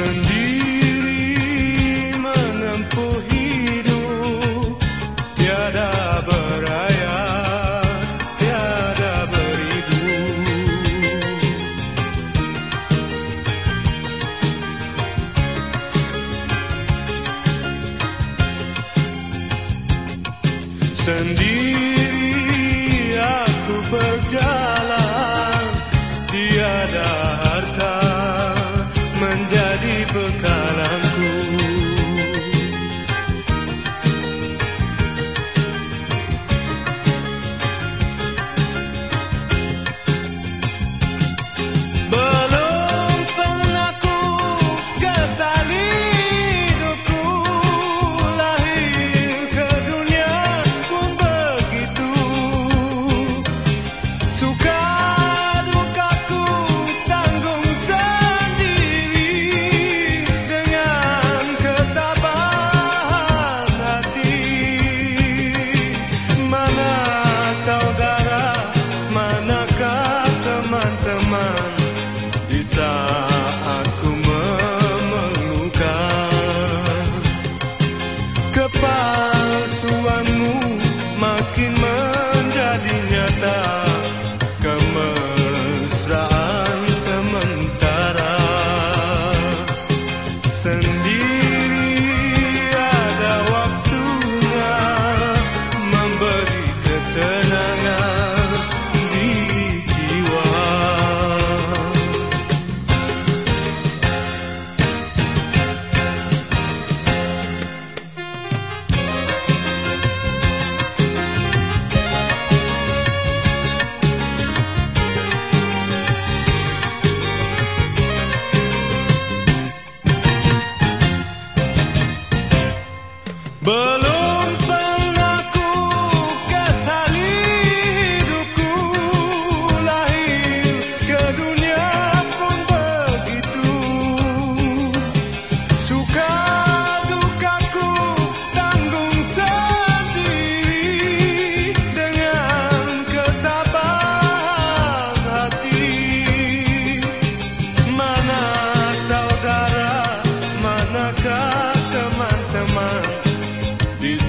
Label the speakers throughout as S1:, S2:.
S1: sendiri menempuh hidup. Tiada beraya tiada beribu. Sendiri menjadi bekal. Feliz.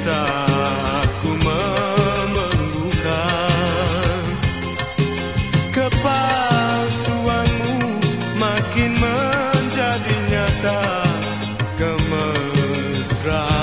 S1: bisa ku membekukan Kepalsuanmu makin menjadi nyata Kemesraan.